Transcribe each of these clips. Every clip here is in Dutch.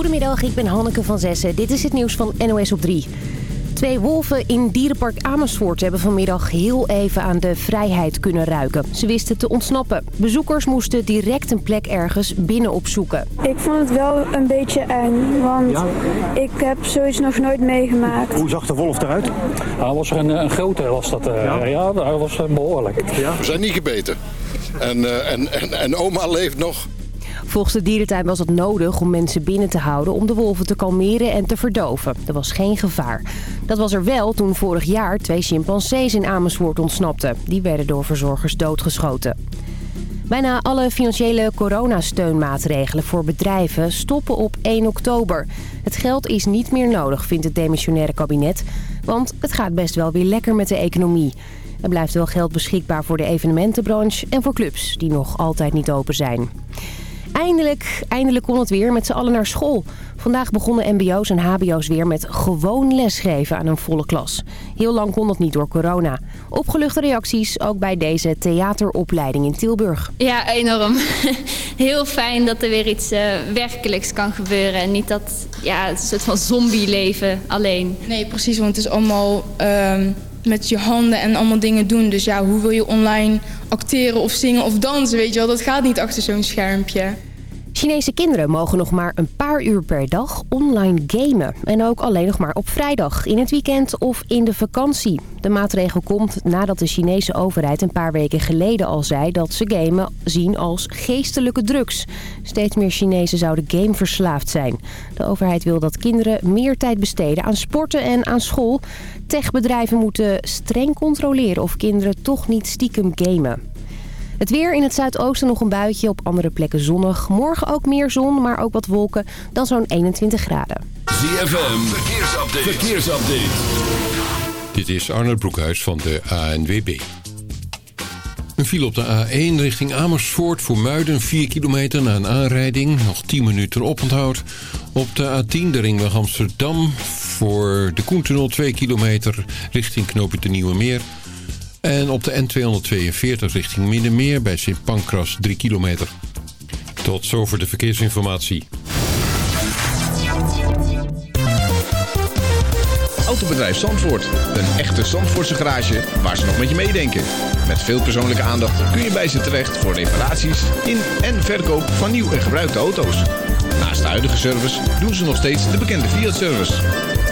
Goedemiddag, ik ben Hanneke van Zessen. Dit is het nieuws van NOS op 3. Twee wolven in dierenpark Amersfoort hebben vanmiddag heel even aan de vrijheid kunnen ruiken. Ze wisten te ontsnappen. Bezoekers moesten direct een plek ergens binnen opzoeken. Ik vond het wel een beetje eng, want ik heb zoiets nog nooit meegemaakt. Hoe zag de wolf eruit? Hij was er een, een grote, was dat. Uh, ja? ja, hij was uh, behoorlijk. Ja. We zijn niet gebeten. En, uh, en, en, en oma leeft nog. Volgens de dierentuin was het nodig om mensen binnen te houden om de wolven te kalmeren en te verdoven. Er was geen gevaar. Dat was er wel toen vorig jaar twee chimpansees in Amersfoort ontsnapten. Die werden door verzorgers doodgeschoten. Bijna alle financiële coronasteunmaatregelen voor bedrijven stoppen op 1 oktober. Het geld is niet meer nodig, vindt het demissionaire kabinet. Want het gaat best wel weer lekker met de economie. Er blijft wel geld beschikbaar voor de evenementenbranche en voor clubs die nog altijd niet open zijn. Eindelijk, eindelijk kon het weer met z'n allen naar school. Vandaag begonnen mbo's en hbo's weer met gewoon lesgeven aan een volle klas. Heel lang kon dat niet door corona. Opgeluchte reacties ook bij deze theateropleiding in Tilburg. Ja, enorm. Heel fijn dat er weer iets uh, werkelijks kan gebeuren. En niet dat, ja, een soort van zombie leven alleen. Nee, precies, want het is allemaal... Um met je handen en allemaal dingen doen. Dus ja, hoe wil je online acteren of zingen of dansen, weet je wel? Dat gaat niet achter zo'n schermpje. Chinese kinderen mogen nog maar een paar uur per dag online gamen. En ook alleen nog maar op vrijdag, in het weekend of in de vakantie. De maatregel komt nadat de Chinese overheid een paar weken geleden al zei... dat ze gamen zien als geestelijke drugs. Steeds meer Chinezen zouden gameverslaafd zijn. De overheid wil dat kinderen meer tijd besteden aan sporten en aan school. Techbedrijven moeten streng controleren of kinderen toch niet stiekem gamen. Het weer in het zuidoosten nog een buitje, op andere plekken zonnig. Morgen ook meer zon, maar ook wat wolken, dan zo'n 21 graden. ZFM, verkeersupdate. verkeersupdate. Dit is Arnold Broekhuis van de ANWB. Een file op de A1 richting Amersfoort voor Muiden, 4 kilometer na een aanrijding. Nog 10 minuten oponthoud. Op de A10 de ringweg Amsterdam voor de Koentunnel 2 kilometer richting Knoopje de Nieuwe Meer... En op de N242 richting Middenmeer bij Sint Pancras 3 kilometer. Tot zover de verkeersinformatie. Autobedrijf Zandvoort. Een echte Zandvoortse garage waar ze nog met je meedenken. Met veel persoonlijke aandacht kun je bij ze terecht voor reparaties in en verkoop van nieuw en gebruikte auto's. Naast de huidige service doen ze nog steeds de bekende Fiat-service.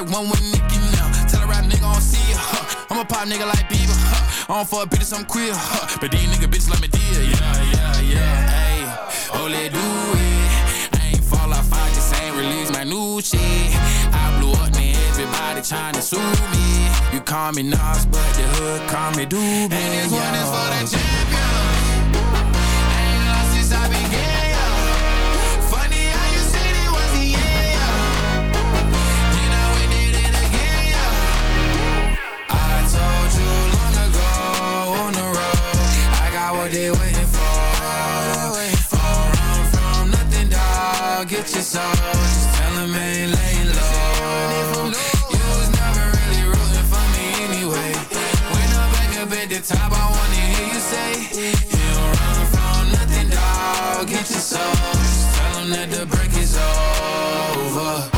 like one with Nicky now. Tell a rap nigga I don't see ya. Huh. I'm a pop nigga like Bieber. Huh. I don't fuck bitches, I'm queer. Huh. But these nigga bitches like me dear. Yeah, yeah, yeah. Hey, oh, let do it. I ain't fall off, I just ain't release my new shit. I blew up, man. Everybody tryna sue me. You call me Nas, but the hood call me Doobie. And this one is for the champion. They waiting for. Don't run from nothing, dog. Get your soul. Just tell 'em ain't laying low. You was never really rooting for me anyway. When I'm back up at the top, I wanna hear you say, You don't run from nothing, dog. Get your soul. Just tell 'em that the break is over.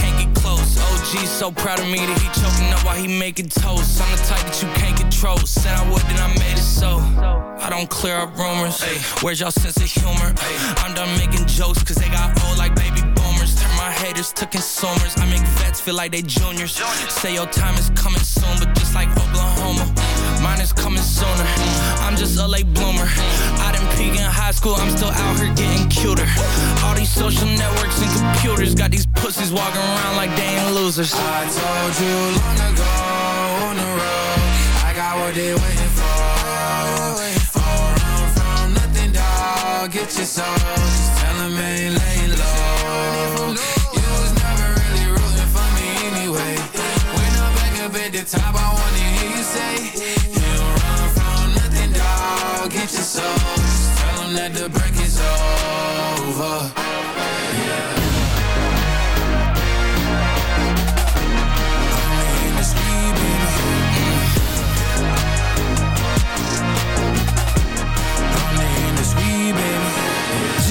can't. OG so proud of me that he choking up while he making toast. I'm the type that you can't control. Said I would, then I made it so. I don't clear up rumors. Where's y'all sense of humor? I'm done making jokes, cause they got old like baby boomers. Turn my haters to consumers. I make vets feel like they juniors. Say your time is coming soon, but just like Oklahoma, mine is coming sooner. I'm just a late bloomer. I didn't peak in high school, I'm still out here getting cuter. All these social networks and got these pussies walking around like they ain't losers. I told you long ago on the road, I got what they waiting for. Run from nothing, dog. Get your soul. Just tell 'em ain't laying low. You was never really rooting for me anyway. When I'm back up at the top, I wanna hear you say, You don't run from nothing, dog. Get your soul. Just tell 'em that the break is over.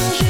Bonjour.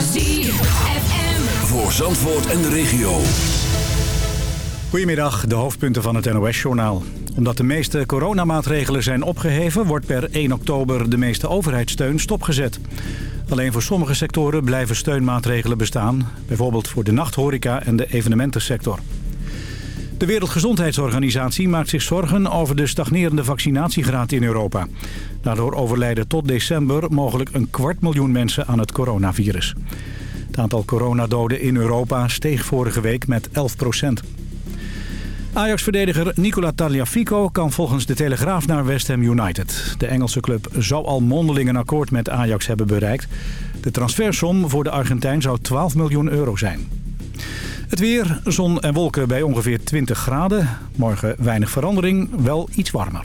ZFM. Voor Zandvoort en de regio. Goedemiddag, de hoofdpunten van het NOS-journaal. Omdat de meeste coronamaatregelen zijn opgeheven... wordt per 1 oktober de meeste overheidssteun stopgezet. Alleen voor sommige sectoren blijven steunmaatregelen bestaan. Bijvoorbeeld voor de nachthoreca en de evenementensector. De Wereldgezondheidsorganisatie maakt zich zorgen over de stagnerende vaccinatiegraad in Europa. Daardoor overlijden tot december mogelijk een kwart miljoen mensen aan het coronavirus. Het aantal coronadoden in Europa steeg vorige week met 11 procent. Ajax-verdediger Nicola Tagliafico kan volgens de Telegraaf naar West Ham United. De Engelse club zou al mondeling een akkoord met Ajax hebben bereikt. De transfersom voor de Argentijn zou 12 miljoen euro zijn. Het weer, zon en wolken bij ongeveer 20 graden. Morgen weinig verandering, wel iets warmer.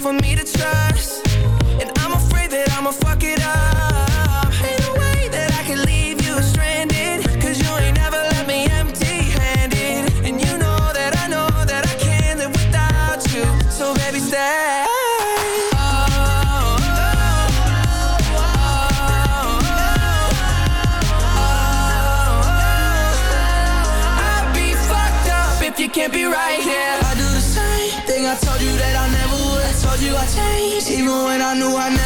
for me to trust. And I'm afraid that I'ma fuck it I knew I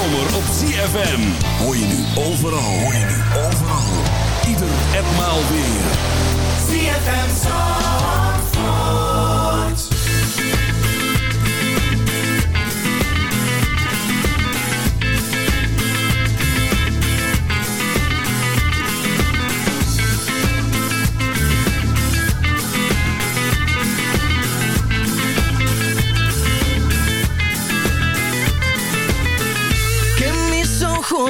zomer op ZFM. Hoor je nu overal. Hoor je nu overal. Ieder en maal weer. ZFM Zandvoort.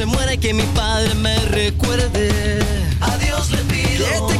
se muera y que mi padre me recuerde. A Dios le pido que te